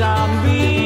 zombie.